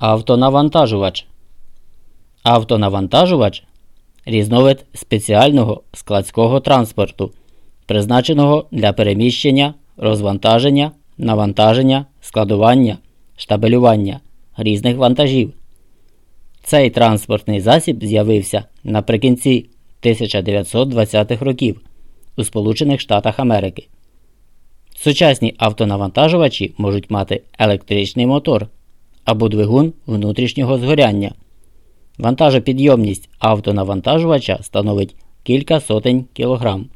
Автонавантажувач. Автонавантажувач різновид спеціального складського транспорту, призначеного для переміщення, розвантаження, навантаження, складування, штабелювання різних вантажів. Цей транспортний засіб з'явився наприкінці 1920-х років у Сполучених Штатах Америки. Сучасні автонавантажувачі можуть мати електричний мотор або двигун внутрішнього згоряння. Вантажопідйомність автонавантажувача становить кілька сотень кілограм.